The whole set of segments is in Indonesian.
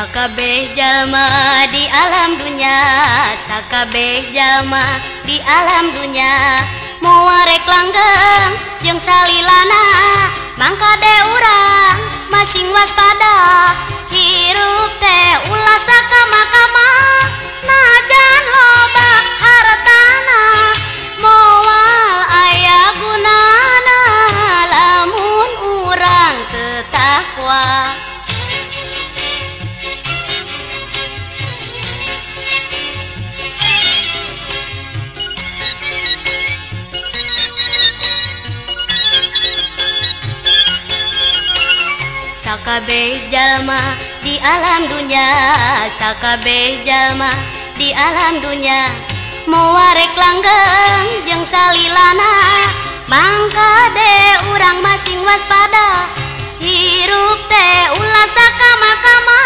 Sakabeh jalma di alam dunia Sakabeh jalma di alam dunia Muarek langgeng jeung salilana Mangka de urang masing waspada. Hirup teh ulah sakama-kama Najan loba hartana. Moal aya gunana Lamun urang tetakwa Sakabeh jalma di alam dunia. Sakabeh jalma di alam dunia. Muarek langgeng jeung salilana. Mangka de urang masing waspada. Hirup teh ulah sakama-kama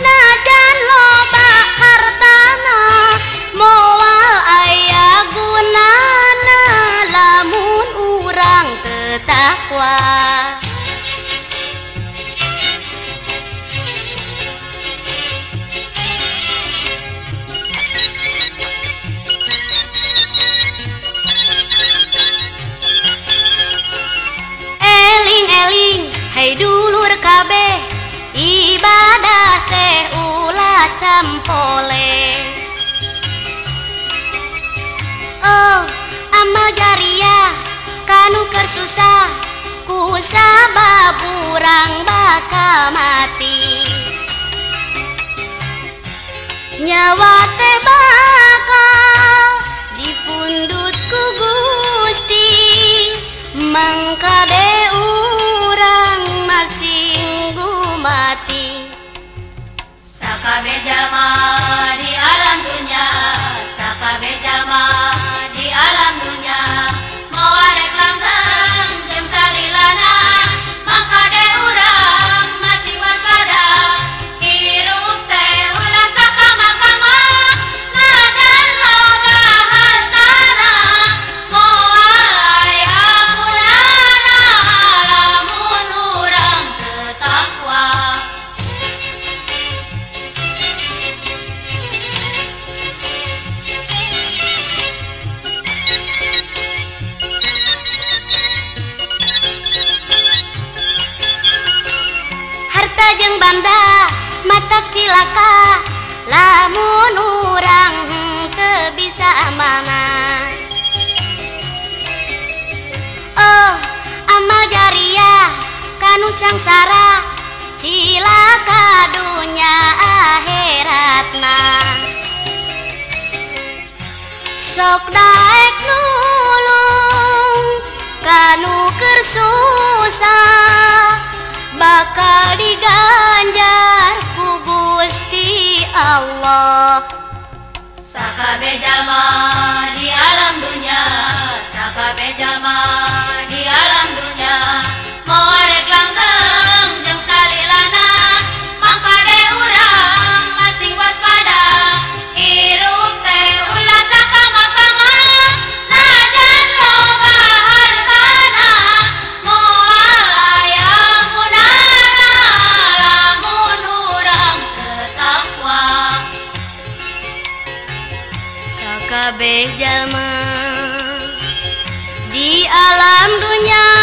Najan loba hartana. Moal aya gunana Lamun urang tetakwa Ibadah teh ulah campole. Oh amal jariah Kanu kersusah Ku sabab urang bakal mati. Nyawa teh bakal dipundut ku Gusti Mangka विजमा jeung banda mata cilaka. Lamun urang teu bisa amanah. Oh amal jariah kanu sangsara. Cilaka dunya akhiratna. Sok daek Allah. Sakabe jalma di alam jalma di alam dunia.